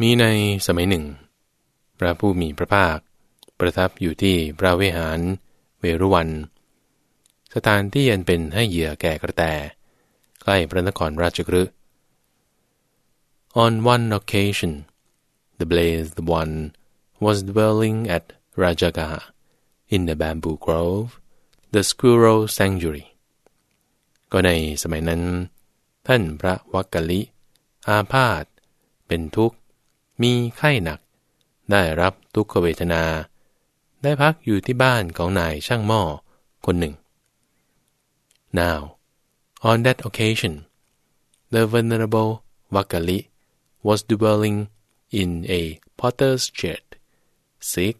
มีในสมัยหนึ่ง พระผู้มีพระภาค ประทับอยู่ที่พระเวหาร เวรุวัน สถานที่ยันเป็นให้เหยื่อแก่กระแต ใกล้พระนครราชกฤห์ On one occasion, the blazed one was dwelling at Rajagaha in the bamboo grove, the squirrel sanctuary. ก็ในสมัยนั้น ท่านพระวักกะลิ อาพาธเป็นทุกข์ มีไข้หนัก ได้รับทุกขเวทนา ได้พักอยู่ที่บ้านของนายช่างหม้อคนหนึ่ง Now, on that occasion, the venerable Vakali was dwelling in a potter's shed, sick,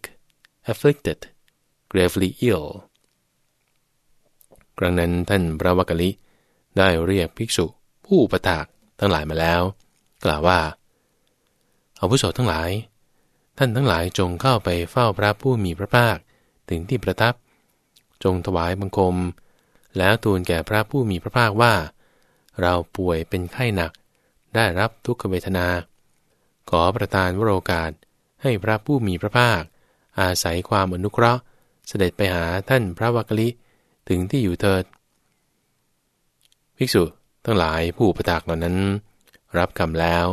afflicted, gravely ill. ครั้งนั้นท่านพระวักกะลิได้เรียกภิกษุผู้ประทากทั้งหลายมาแล้ว กล่าวว่า อาวุโสทั้งหลาย ท่านทั้งหลายจงเข้าไปเฝ้าพระผู้มีพระภาคถึงที่ประทับ จงถวายบังคม แล้วทูลแก่พระผู้มีพระภาคว่า เราป่วยเป็นไข้หนัก ได้รับทุกขเวทนา ขอประทานวโรกาสให้พระผู้มีพระภาค อาศัยความอนุเคราะห์ เสด็จไปหาท่านพระวักลิถึงที่อยู่เถิด ภิกษุทั้งหลายผู้ประทากเหล่านั้น รับคำแล้ว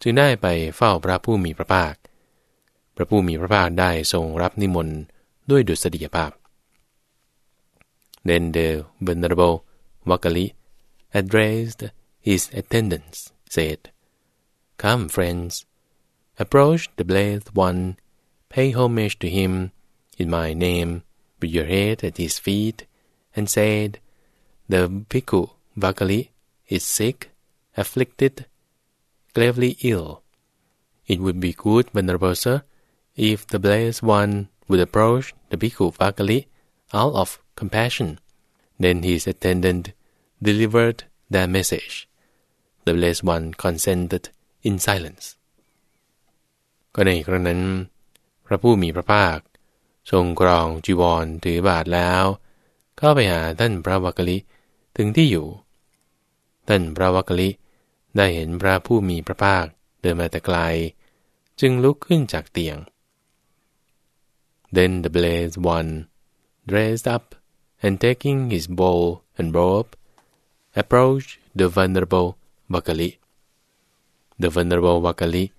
จึงได้ไปเฝ้าพระผู้มีพระภาค พระผู้มีพระภาคได้ทรงรับนิมนต์ด้วยดุษฎีภาพ Then the venerable Vakali addressed his attendants, said, Come, friends, approach the blessed one, pay homage to him in my name, put your head at his feet, and said, The bhikkhu Vakali is sick, afflicted, gravely ill. It would be good, Venerable Sir, if the blessed one would approach the bhikkhu Vakali out of compassion. Then his attendant delivered their message. The blessed one consented in silence. ก็ในครั้งนั้น พระผู้มีพระภาค ทรงกรองจีวรถือบาทแล้ว เข้าไปหาท่านพระวักกลิถึงที่อยู่ ท่านพระวักกลิ ได้เห็นพระผู้มีพระภาคเดินมาแต่ไกล จึงลุกขึ้นจากเตียง Then the blessed one dressed up and taking his bowl and robe approached the venerable Vakali. The venerable Vakali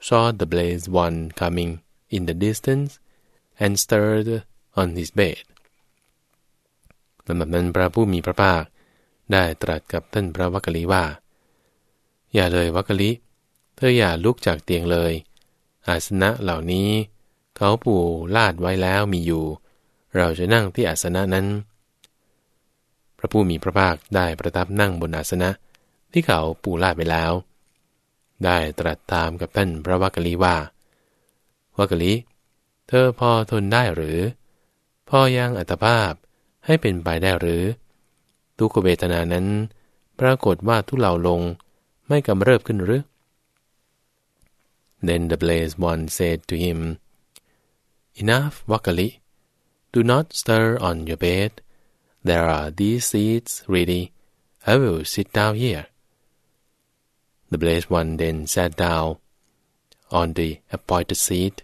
saw the blessed one coming in the distance and stirred on his bed. ลำดับนั้นพระผู้มีพระภาค ได้ตรัสกับท่านพระวักกลีว่า อย่าเลยวักกลีเธออย่าลุกจากเตียงเลย อาสนะเหล่านี้ เขาปูลาดไว้แล้วมีอยู่ เราจะนั่งที่อาสนะนั้น พระผู้มีพระภาคได้ประทับนั่งบนอาสนะที่เขาปูลาดไปแล้ว ได้ตรัสตามกับท่านพระวักกลีว่าวักกลีเธอพอทนได้หรือ พอยังอัตภาพให้เป็นไปได้หรือ ทุกขเวทนานั้น ปรากฏว่าทุเลาลง ไม่กำเริบขึ้นหรือ Then the blessed one said to him, Enough, Vakali, do not stir on your bed. There are these seats ready. I will sit down here. The blessed one then sat down on the appointed seat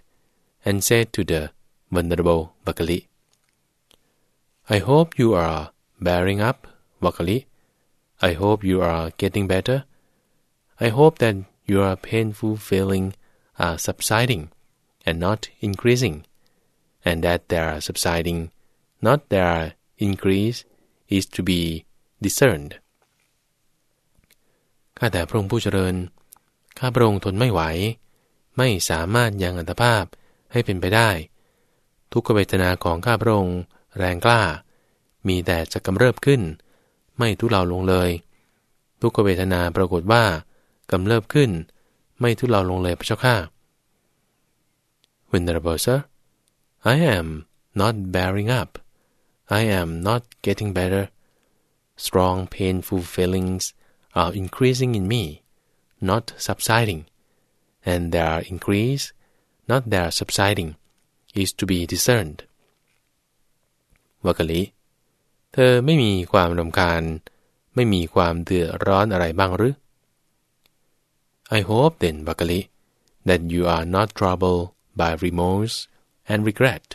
and said to the venerable Vakali, I hope you are bearing up, Vakali. I hope you are getting better. I hope that your painful feeling are subsiding and not increasing, and that their subsiding, not their increase, is to be discerned. ข้าแต่พระองค์ผู้เจริญ ข้าพระองค์ทนไม่ไหว ไม่สามารถยังอัตภาพให้เป็นไปได้ ทุกขเวทนาของข้าพระองค์แรงกล้า มีแต่จะกำเริบขึ้น ไม่ทุเลาลงเลย ทุกขเวทนาปรากฏว่า กำเริบขึ้น ไม่ทุเลาลงเลยพระเจ้าข้า Venerable sir I am not bearing up I am not getting better strong painful feelings are increasing in me not subsiding and their increase not their subsiding is to be discerned วักลิเธอไม่มีความรำคาญ ไม่มีความเดือดร้อนอะไรบ้างหรือ I hope then, Bakali, that you are not troubled by remorse and regret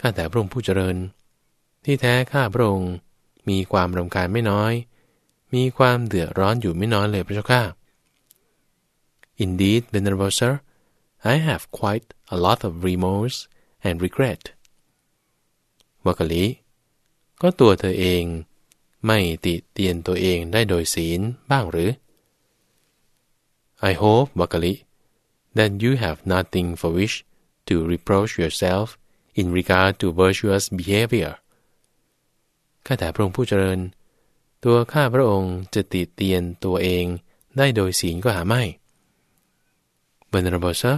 ข้าแต่พระองค์ผู้เจริญ ที่แท้ข้าพระองค์มีความรำคาญไม่น้อย มีความเดือดร้อนอยู่ไม่น้อยเลยพระเจ้าข้า Indeed, venerable sir, I have quite a lot of remorse and regret. วกลิก็ตัวเธอเอง ไม่ติเตียนตัวเองได้โดยศีลบ้างหรือ I hope, Wakali, that you have nothing for which to reproach yourself in regard to virtuous behavior. ข้าแต่พระองค์ผู้เจริญ ตัวข้าพระองค์จะติเตียนตัวเองได้โดยศีลก็หาไม่ Venerable sir,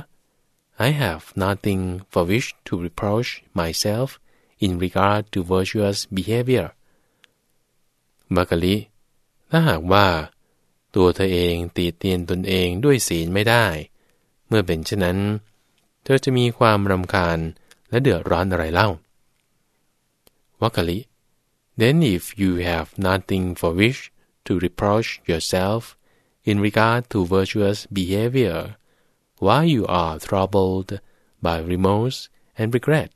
I have nothing for which to reproach myself in regard to virtuous behavior. บักลิถ้าหากว่า ตัวเธอเองตีเตียนตนเองด้วยศีลไม่ได้ เมื่อเป็นเช่นนั้น เธอจะมีความรำคาญและเดือดร้อนอะไรเล่าวักลิ then if you have nothing for which to reproach yourself in regard to virtuous behavior why you are troubled by remorse and regret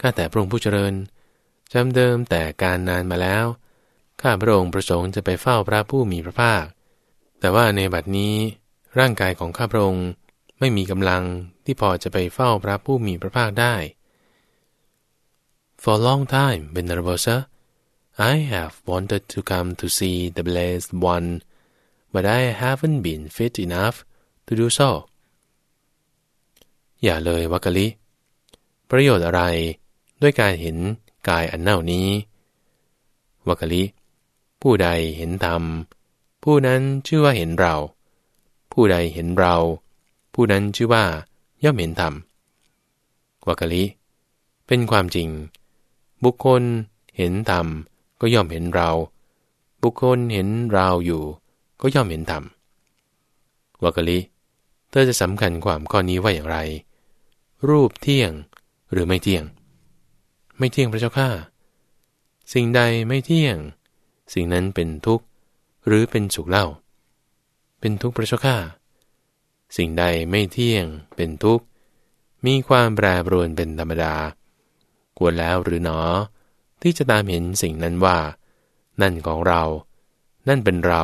ข้าแต่พระองค์ผู้เจริญจำเดิมแต่การนานมาแล้ว ข้าพระองค์ประสงค์จะไปเฝ้าพระผู้มีพระภาค แต่ว่าในบัดนี้ร่างกายของข้าพระองค์ไม่มีกำลังที่พอจะไปเฝ้าพระผู้มีพระภาคได้ For a long time, Venerable Sir, I have wanted to come to see the blessed one, but I haven't been fit enough to do so. อย่าเลยวักกะลิ ประโยชน์อะไรด้วยการเห็นกายอันเน่านี้วักกะลิ ผู้ใดเห็นธรรม ผู้นั้นชื่อว่าเห็นเรา ผู้ใดเห็นเรา ผู้นั้นชื่อว่า ย่อมเห็นธรรมวักกะลิเป็นความจริง บุคคลเห็นธรรมก็ย่อมเห็นเรา บุคคลเห็นเราอยู่ ก็ย่อมเห็นธรรมวักกะลิเธอจะสำคัญความข้อนี้ว่าอย่างไร รูปเที่ยงหรือไม่เที่ยง ไม่เที่ยงพระเจ้าข้าสิ่งใดไม่เที่ยง สิ่งนั้นเป็นทุกข์หรือเป็นสุขเล่า เป็นทุกข์พระเจ้าข้าสิ่งใดไม่เที่ยงเป็นทุกข์ มีความแปรปรวนเป็นธรรมดา ควรแล้วหรือหนอ ที่จะตามเห็นสิ่งนั้นว่า นั่นของเรา นั่นเป็นเรา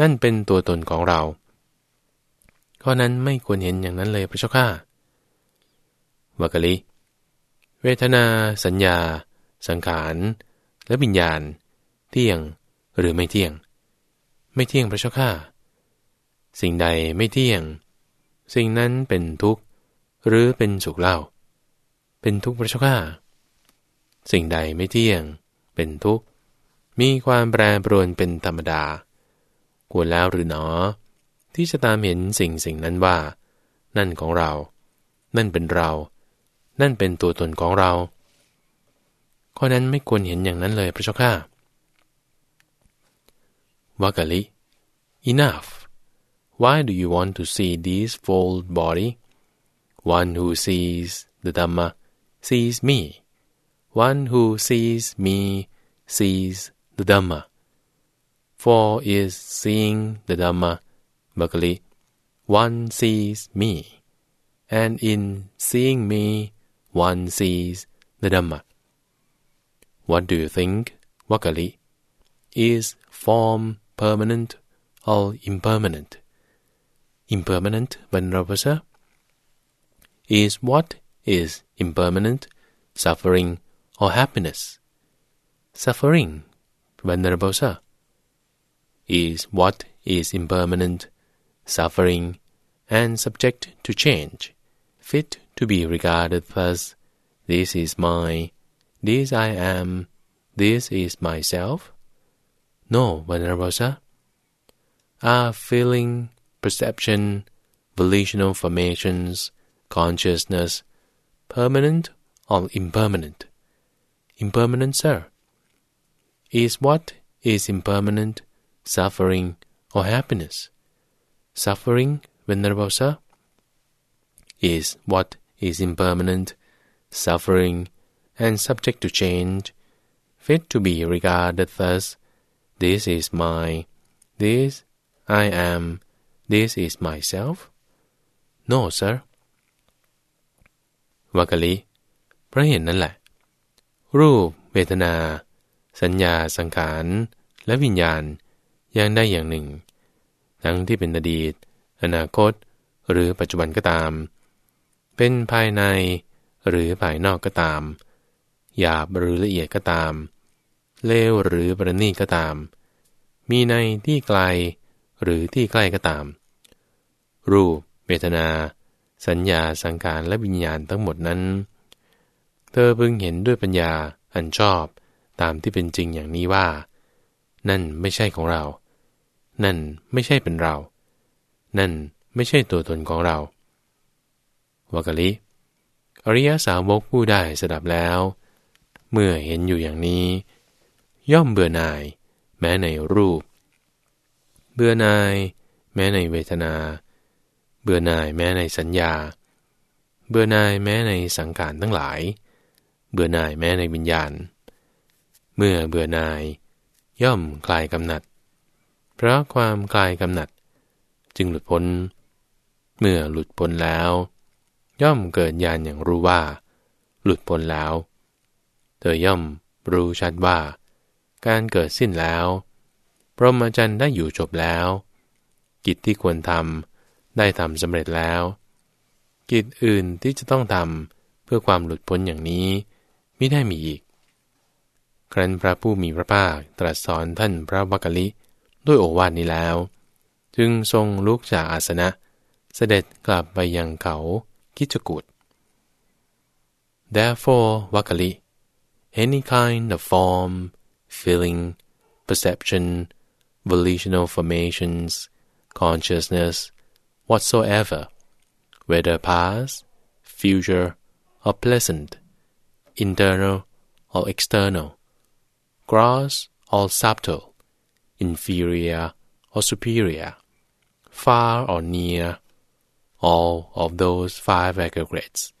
นั่นเป็นตัวตนของเราข้อนั้นไม่ควรเห็นอย่างนั้นเลยพระเจ้าข้าวกลิ เวทนา สัญญา สังขาร และวิญญาณ เที่ยงหรือไม่เที่ยง ไม่เที่ยงพระเจ้าข้าสิ่งใดไม่เที่ยง สิ่งนั้นเป็นทุกข์หรือเป็นสุขเล่า เป็นทุกข์พระเจ้าข้าสิ่งใดไม่เที่ยง เป็นทุกข์ มีความแปรปรวนเป็นธรรมดาควรแล้วหรือหนอ ที่จะตามเห็นสิ่งสิ่งนั้นว่า นั่นของเรา นั่นเป็นเรา นั่นเป็นตัวตนของเราข้อนั้นไม่ควรเห็นอย่างนั้นเลยพระเจ้าข้า Vakali, Enough! Why do you want to see this full body? One who sees the Dhamma sees me. One who sees me sees the Dhamma. For is seeing the Dhamma, Bhakali, one sees me, and in seeing me, one sees the Dhamma. What do you think, Vakali? Is form permanent or impermanent? Impermanent, Venerable? Is what is impermanent, suffering or happiness? Suffering, Venerable? Is what is impermanent, suffering, and subject to change, fit to be regarded thus, this is mine, this I am, this is myself? No, Venerable Are feeling, perception, volitional formations, consciousness, permanent or impermanent? Impermanent, sir. Is what is impermanent, suffering, or happiness? Suffering, Venerable is what is impermanent, suffering, and subject to change, fit to be regarded thus, this is mine, this I am, this is myself no sir วักลิเพราะเห็นนั่นแหละ รูป เวทนา สัญญาสังขาร และวิญญาณอย่างได้อย่างหนึ่ง ทั้งที่เป็นอดีต อนาคต หรือปัจจุบันก็ตาม เป็นภายในหรือภายนอกก็ตามหยาบหรือละเอียดก็ตาม เลวหรือประณีก็ตาม มีในที่ไกลหรือที่ใกล้ก็ตาม รูปเวทนา สัญญาสังขารและวิญญาณทั้งหมดนั้น เธอพึงเห็นด้วยปัญญาอันชอบตามที่เป็นจริงอย่างนี้ว่า นั่นไม่ใช่ของเรา นั่นไม่ใช่เป็นเรา นั่นไม่ใช่ตัวตนของเราวกลิอริยสาวกผู้ได้สดับแล้ว เมื่อเห็นอยู่อย่างนี้ ย่อมเบื่อหน่าย แม้ในรูป เบื่อหน่าย แม้ในเวทนา เบื่อหน่ายแม้ในสัญญา เบื่อหน่ายแม้ในสังขารทั้งหลาย เบื่อหน่ายแม้ในวิญญาณ เมื่อเบื่อหน่าย ย่อมคลายกำหนัด เพราะความคลายกำหนัด จึงหลุดพ้น เมื่อหลุดพ้นแล้ว ย่อมเกิดญาณอย่างรู้ว่า หลุดพ้นแล้ว เธอย่อมรู้ชัดว่า การเกิดสิ้นแล้ว พรหมจรรย์ได้อยู่จบแล้ว กิจที่ควรทำได้ทำสำเร็จแล้ว กิจอื่นที่จะต้องทำเพื่อความหลุดพ้นอย่างนี้ไม่ได้มีอีก ครั้นพระผู้มีพระภาคตรัสสอนท่านพระวักกะลิด้วยโอวาทนี้แล้ว จึงทรงลุกจากอาสนะ เสด็จกลับไปยังเขาคิจกุฏ Therefore, Vakali, any kind of form, feeling, perception, volitional formations, consciousness, whatsoever, whether past, future, or pleasant, internal or external, gross or subtle, inferior or superior, far or near, all of those five aggregates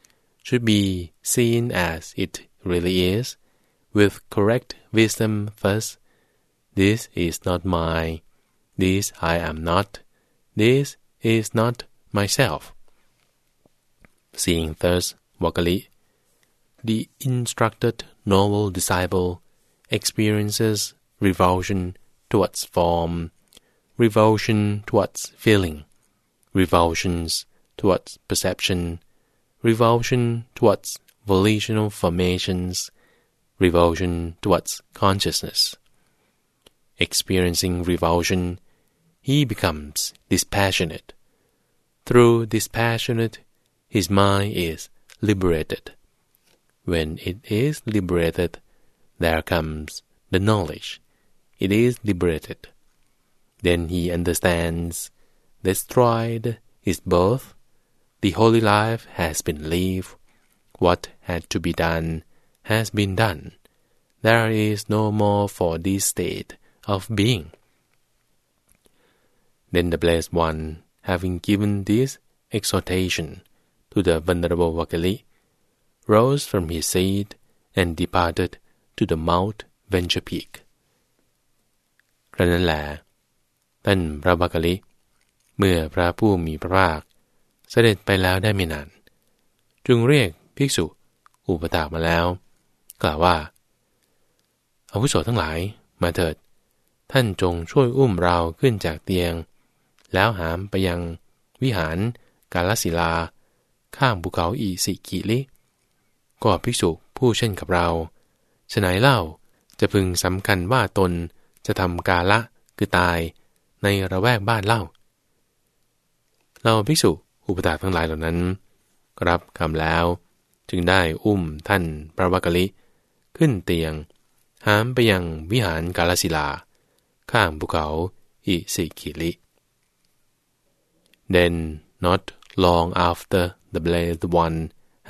should be seen as it really is, with correct wisdom first. This is not mine. This I am not. This is not myself. Seeing thus, Wakali, the instructed noble disciple experiences revulsion towards form, revulsion towards feeling, revulsions towards perception, revulsion towards volitional formations, revulsion towards consciousness. Experiencing revulsion, he becomes dispassionate. Through dispassionate, his mind is liberated. When it is liberated, there comes the knowledge. It is liberated. Then he understands, destroyed is both the holy life has been lived. What had to be done has been done. There is no more for this state of being. Then the Blessed One, having given this exhortation to the Venerable Vakali, rose from his seat and departed to the Mount Venture Peak. ครั้นนั้นแหละท่านพระบักลิเมื่อพระผู้มีพระภาคเสด็จไปแล้วได้ไม่นาน จึงเรียกภิกษุอุปถากมาแล้ว กล่าวว่าอาวุโสทั้งหลายมาเถิด ท่านจงช่วยอุ้มเราขึ้นจากเตียง แล้วหามไปยังวิหารกาลสิลา ข้างภูเขาอีสิกิลิ ก็ภิกษุผู้เช่นกับเราฉนัยเล่าจะพึงสำคัญว่าตนจะทำกาละคือตายในระแวกบ้านเล่า เราภิกษุอุปถาทั้งหลายเหล่านั้น รับคำแล้ว จึงได้อุ้มท่านพระวักกลิ ขึ้นเตียง หามไปยังวิหารกาลสิลา ข้างภูเขาอิสิกิลิ Then not long after the blessed one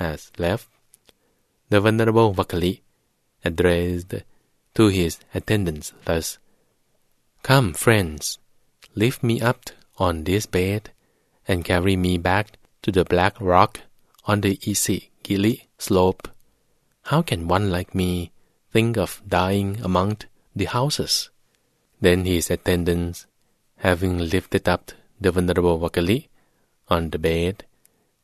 has left, the venerable Vakali addressed to his attendants thus: "Come, friends, lift me up on this bed and carry me back to the black rock on the Isigili slope. How can one like me think of dying among the houses? Then his attendants, having lifted up the venerable Vakali on the bed,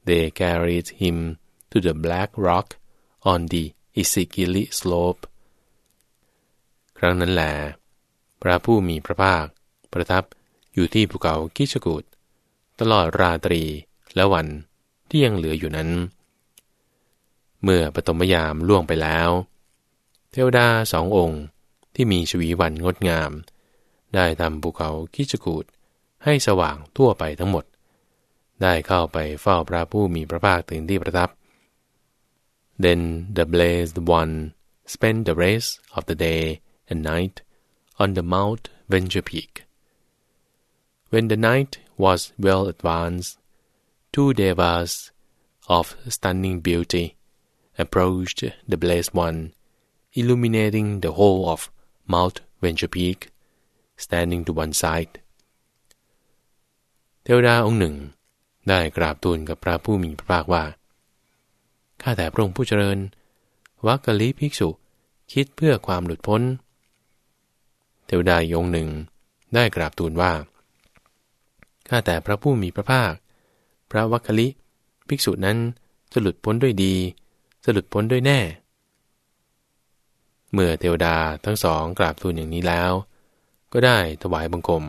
they carried him to the black rock on the Isikili slope ครั้งนั้นแหลพระผู้มีพระภาค ประทับอยู่ที่ภูเขากิชกูดตลอดราตรีและวันที่ยังเหลืออยู่นั้น เมื่อปฐมยามล่วงไปแล้ว เทวดาสององค์ที่มีชวีวันงดงาม ได้ทำภูเขากิชกูดให้สว่างทั่วไปทั้งหมด ได้เข้าไปเฝ้าพระผู้มีพระภาคถึงที่ประทับ Then the blessed one spent the rest of the day and night on the Mount Venture Peak. When the night was well advanced, two devas of stunning beauty approached the blessed one, illuminating the whole of Mount Venture Peak, standing to one side. เทวดาองค์หนึ่ง ได้กราบทูลกับพระผู้มีพระภาคว่า ข้าแต่พระองค์ผู้เจริญ วักกะลิภิกษุคิดเพื่อความหลุดพ้น เทวดาองค์หนึ่ง ได้กราบทูลว่า ข้าแต่พระผู้มีพระภาค พระวักกะลิภิกษุนั้นจะหลุดพ้นด้วยดี จะหลุดพ้นด้วยแน่ เมื่อเทวดาทั้งสองกราบทูลอย่างนี้แล้ว ก็ได้ถวายบังคม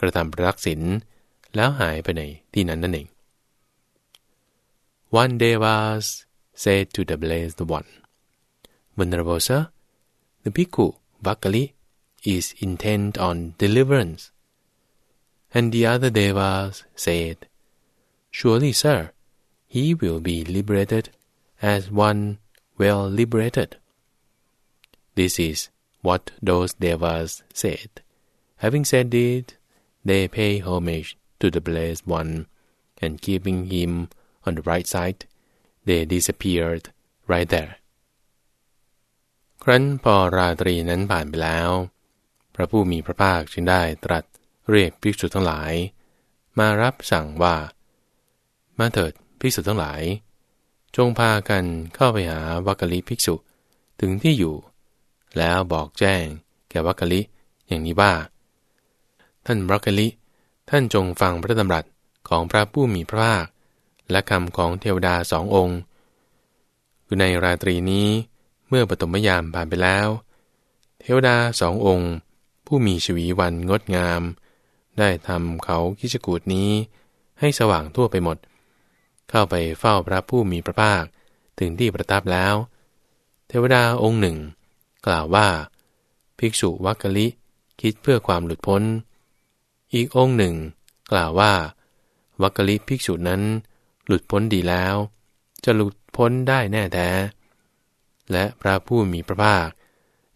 กระทำประทักษิณแล้วหายไปในที่นั้นนั่นเอง One day was said to the blessed one, Venerable sir, the bhikkhu Vakali is intent on deliverance. And the other devas said, Surely, sir, he will be liberated as one well liberated. This is what those devas said. Having said it, they pay homage to the blessed one, and keeping him on the right side, they disappeared right there. ครั้นพอราตรีนั้นผ่านไปแล้ว พระผู้มีพระภาคจึงได้ตรัสเรียกภิกษุทั้งหลาย มารับสั่งว่า มาเถิดภิกษุทั้งหลาย จงพากันเข้าไปหาวัคคลิภิกษุถึงที่อยู่ แล้วบอกแจ้งแก่วัคคลิอย่างนี้ว่า ท่านวัคคลิท่านจงฟังพระดำรัสของพระผู้มีพระภาค และคำของเทวดาสององค์คือในราตรีนี้เมื่อปฐมยามผ่านไปแล้ว เทวดาสององค์ ผู้มีชวีวันงดงาม ได้ทำเขากิจกูดนี้ให้สว่างทั่วไปหมด เข้าไปเฝ้าพระผู้มีพระภาคถึงที่ประทับแล้ว เทวดาองค์หนึ่ง กล่าวว่า ภิกษุวัคคลิคิดเพื่อความหลุดพ้น อีกองค์หนึ่ง กล่าวว่า วัคคลิภิกษุนั้น หลุดพ้นดีแล้ว จะหลุดพ้นได้แน่แท้ และพระผู้มีพระภาค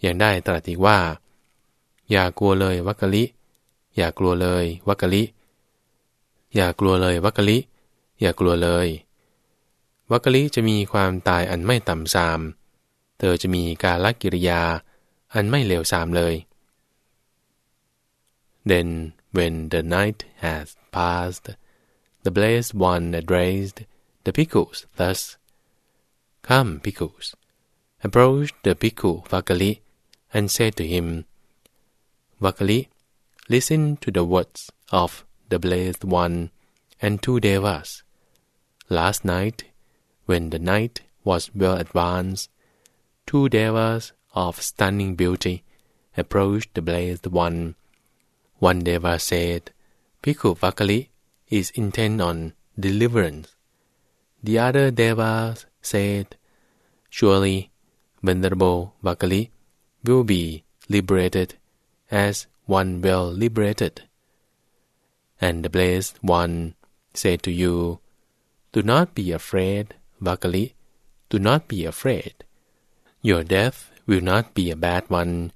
ยังได้ตรัสอีกว่า อย่ากลัวเลยวัคคลิอย่ากลัวเลยวัคคลิอย่ากลัวเลยวัคคลิ อย่ากลัวเลย วัคคลิจะมีความตายอันไม่ต่ำทราม เธอจะมีกาลกิริยาอันไม่เลวทรามเลย Then when the night has passed the blessed one addressed the bhikkhus thus Come bhikkhus approached the bhikkhu Vakali and said to him, Vakali, listen to the words of the blessed one and two devas. Last night, when the night was well advanced, two devas of stunning beauty approached the blessed one. One deva said, Bhikkhu Vakali is intent on deliverance. The other devas said, Surely Venerable Vakali will be liberated as one well liberated. And the blessed one said to you, Do not be afraid, Vakali, do not be afraid. Your death will not be a bad one.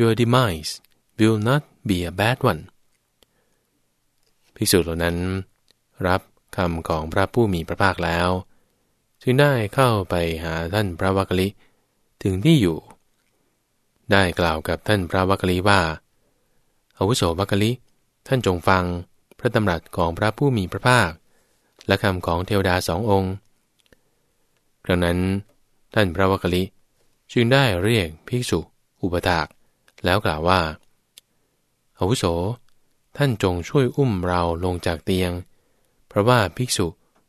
Your demise will not be a bad one. ภิกษุเหล่านั้น รับคำของพระผู้มีพระภาคแล้ว จึงได้เข้าไปหาท่านพระวักลิถึงที่อยู่ ได้กล่าวกับท่านพระวักลีว่าอาวุโสวักลีท่านจงฟังพระดำรัสของพระผู้มีพระภาค และคำของเทวดาสององค์ครั้งนั้น ท่านพระวักลีจึงได้เรียกภิกษุ อุปถาก แล้วกล่าวว่าอาวุโส ท่านจงช่วยอุ้มเราลงจากเตียง เพราะว่าภิกษุ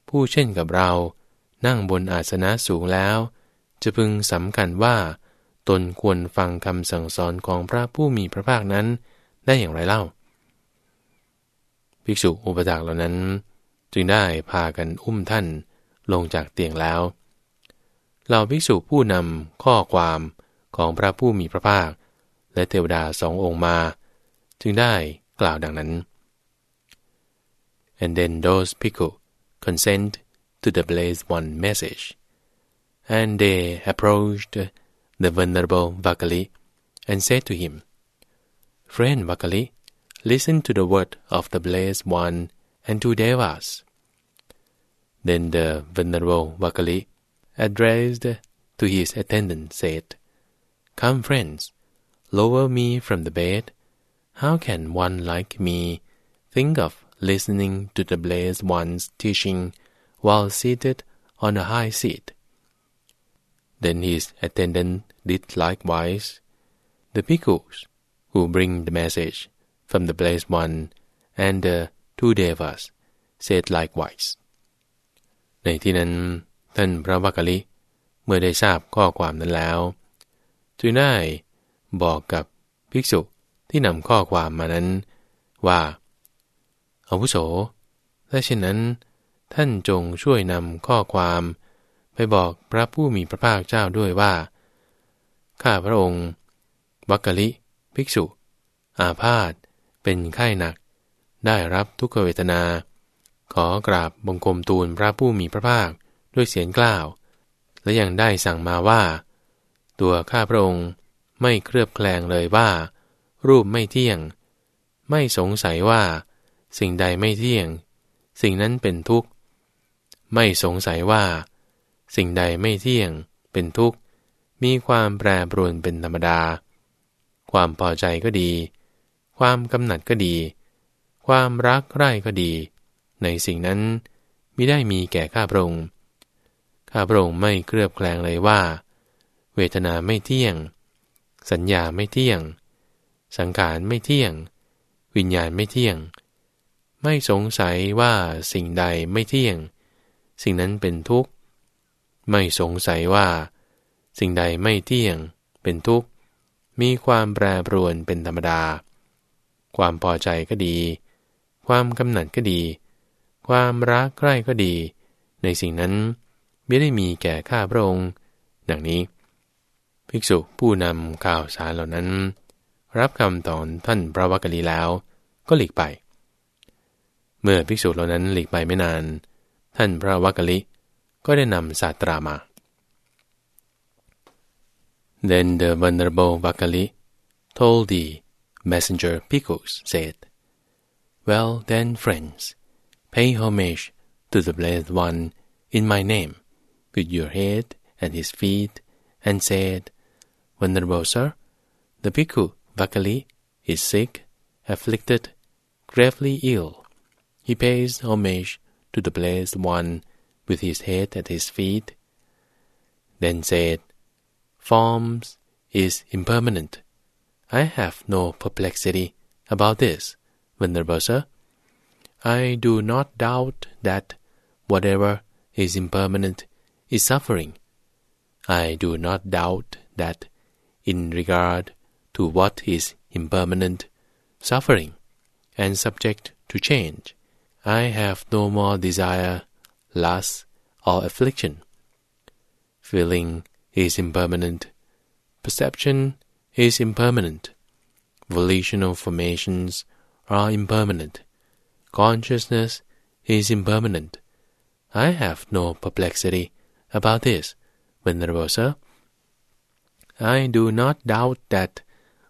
ผู้เช่นกับเรา นั่งบนอาสนะสูงแล้ว จะพึงสำคัญว่า ตนควรฟังคำสั่งสอนของพระผู้มีพระภาคนั้นได้อย่างไรเล่า ภิกษุอุปถากเหล่านั้น จึงได้พากันอุ้มท่านลงจากเตียงแล้วเหล่าภิกษุผู้นำข้อความของพระผู้มีพระภาค และเทวดาสององค์มา จึงได้กล่าวดังนั้น and then those people consent to the blessed one message and they approached the venerable Vakali and said to him friend Vakali listen to the word of the blessed one and to devas then the venerable Vakali addressed to his attendant, said, Come, friends, lower me from the bed. How can one like me think of listening to the blessed one's teaching while seated on a high seat? Then his attendant did likewise. The bhikkhus who bring the message from the blessed one and the two devas said likewise. ในที่นั้นท่านพระวักกะลิเมื่อได้ทราบข้อความนั้นแล้วจึงได้บอกกับภิกษุที่นำข้อความมานั้นว่าอาวุโสถ้าเช่นนั้น ท่านจงช่วยนำข้อความ ไปบอกพระผู้มีพระภาคเจ้าด้วยว่า ข้าพระองค์วักกะลิ ภิกษุ อาพาธเป็นไข้หนัก ได้รับทุกขเวทนา ขอกราบบังคมตูลพระผู้มีพระภาคด้วยเสียงกล่าว และยังได้สั่งมาว่า ตัวข้าพระองค์ไม่เครือบแคลงเลยว่า รูปไม่เที่ยง ไม่สงสัยว่า สิ่งใดไม่เที่ยง สิ่งนั้นเป็นทุกข์ ไม่สงสัยว่า สิ่งใดไม่เที่ยง เป็นทุกข์ มีความแปรปรวนเป็นธรรมดา ความพอใจก็ดี ความกำหนัดก็ดี ความรักใคร่ก็ดี ในสิ่งนั้นมิได้มีแก่ข้าพระองค์ข้าพระองค์ไม่เคลือบแคลงเลยว่า เวทนาไม่เที่ยง สัญญาไม่เที่ยง สังขารไม่เที่ยง วิญญาณไม่เที่ยง ไม่สงสัยว่าสิ่งใดไม่เที่ยง สิ่งนั้นเป็นทุกข์ ไม่สงสัยว่า สิ่งใดไม่เที่ยง เป็นทุกข์ มีความแปรปรวนเป็นธรรมดา ความพอใจก็ดี ความกำหนัดก็ดี ความรักใคร่ก็ดี ในสิ่งนั้นไม่ได้มีแก่ข้าพระองค์ ดังนี้ ภิกษุผู้นำข่าวสารเหล่านั้น รับคำตอนท่านพระวักกลีแล้วก็หลีกไป เมื่อภิกษุเหล่านั้นหลีกไปไม่นาน ท่านพระวักกลิก็ได้นำศาสตรามา Then the venerable Vakali told the messenger Picus said, Well then, friends, pay homage to the blessed one in my name. with your head at his feet, and said, Venerable sir, the bhikkhu Vakali is sick, afflicted, gravely ill. He pays homage to the blessed one with his head at his feet. Then said, Forms is impermanent. I have no perplexity about this, Venerable sir. I do not doubt that whatever is impermanent is suffering. I do not doubt that in regard to what is impermanent, suffering, and subject to change, I have no more desire, lust, or affliction. Feeling is impermanent. Perception is impermanent. Volitional formations are impermanent. Consciousness is impermanent. I have no perplexity about this, Venerable Sir. I do not doubt that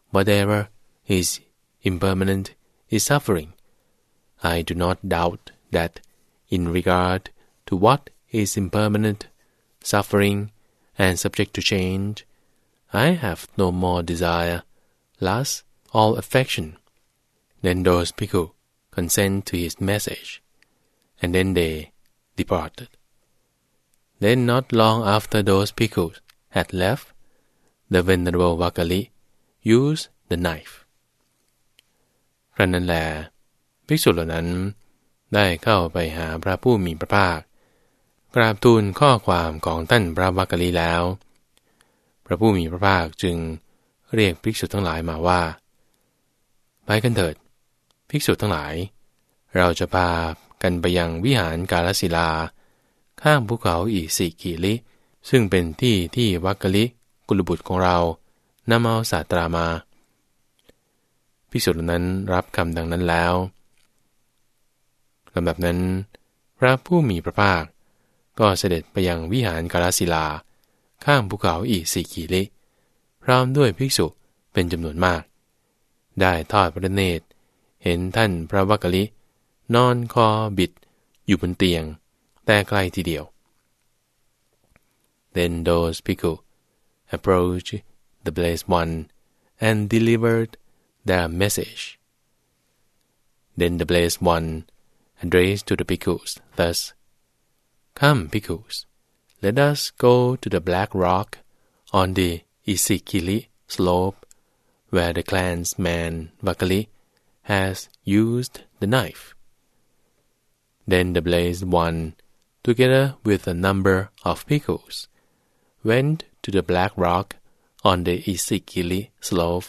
whatever is impermanent is suffering. I do not doubt that in regard to what is impermanent, suffering, and subject to change, I have no more desire, lust, or affection. Then those people consent to his message, and then they departed. Then not long after those pickles had left, the venerable Vakali used the knife ครั้นนั้นแลภิกษุเหล่านั้นได้เข้าไปหาพระผู้มีพระภาคกราบทูลข้อความของท่านพระวักกลีแล้ว พระผู้มีพระภาคจึงเรียกภิกษุทั้งหลายมาว่า ไปกันเถิด ภิกษุทั้งหลาย เราจะพากันไปยังวิหารกาลสิลา ข้างภูเขาอีสิกิลิ ซึ่งเป็นที่ที่วักกะลิกุลบุตรของเรานำเอาสาตรามาภิกษุนั้นรับคำดังนั้นแล้วลำดับนั้น พระผู้มีพระภาค ก็เสด็จไปยังวิหารกาลสิลา ข้างภูเขาอีสิกิลิพร้อมด้วยภิกษุเป็นจำนวนมาก ได้ทอดพระเนตร เห็นท่านพระวักกะลิ นอนคอบิดอยู่บนเตียง แต่ไกลทีเดียว Then those people approached the blessed one and delivered their message. Then the blessed one addressed to the bhikkhus thus, Come, bhikkhus, let us go to the black rock on the Isikili slope where the clansman Vakali has used the knife. Then the blessed one, together with a number of bhikkhus, went to the black rock on the Isikili slope.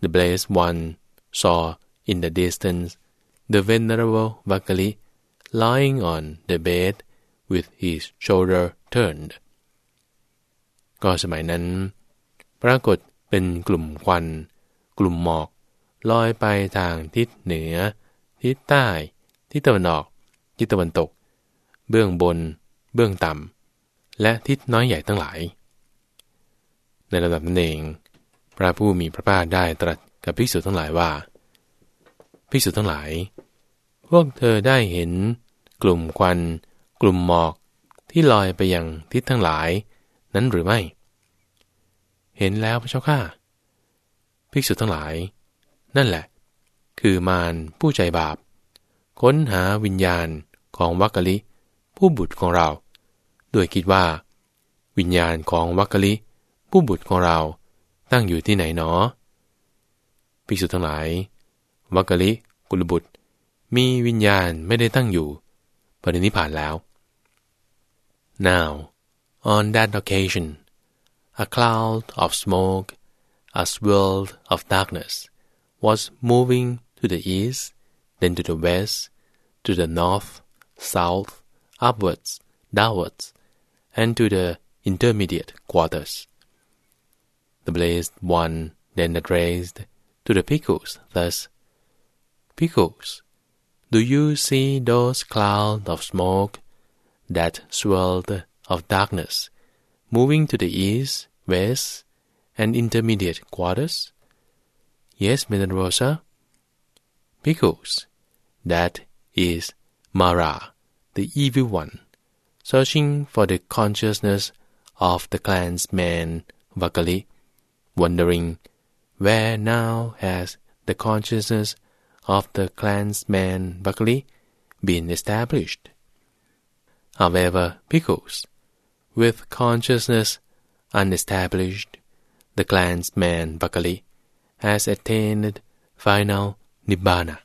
The blessed one saw in the distance the venerable Vakali lying on the bed with his shoulder turned. ก็สมัยนั้น ปรากฏเป็นกลุ่มควัน กลุ่มหมอก ลอยไปทางทิศเหนือ ทิศใต้ ทิศตะวันออก ทิศตะวันตก เบื้องบน เบื้องต่ำ และทิศน้อยใหญ่ทั้งหลาย ในระดับนั้นเอง พระผู้มีพระภาคได้ตรัสกับภิกษุทั้งหลายว่า ภิกษุทั้งหลาย พวกเธอได้เห็น กลุ่มควัน กลุ่มหมอกที่ลอยไปยังทิศทั้งหลาย นั้นหรือไม่ เห็นแล้วพระเจ้าข้าภิกษุทั้งหลาย นั่นแหละ คือมารผู้ใจบาป ค้นหาวิญญาณของวัคกลิ ผู้บุตรของเรา โดยคิดว่า วิญญาณของวัคกลิ ผู้บุตรของเราตั้งอยู่ที่ไหนหนอภิกษุทั้งหลาย วัคกลิกุลบุตร มีวิญญาณไม่ได้ตั้งอยู่ปรินิพานแล้ว now On that occasion, a cloud of smoke, a swirl of darkness, was moving to the east, then to the west, to the north, south, upwards, downwards, and to the intermediate quarters. The blessed one then addressed to the pickles thus, Pickles, do you see those clouds of smoke that swirled of darkness, moving to the east, west, and intermediate quarters? Yes, Rosa. Because that is Mara, the evil one, searching for the consciousness of the clansman Vakali, wondering where now has the consciousness of the clansman Vakali been established. However, Pickles, with consciousness unestablished, the clansman Bakali has attained final nibbana.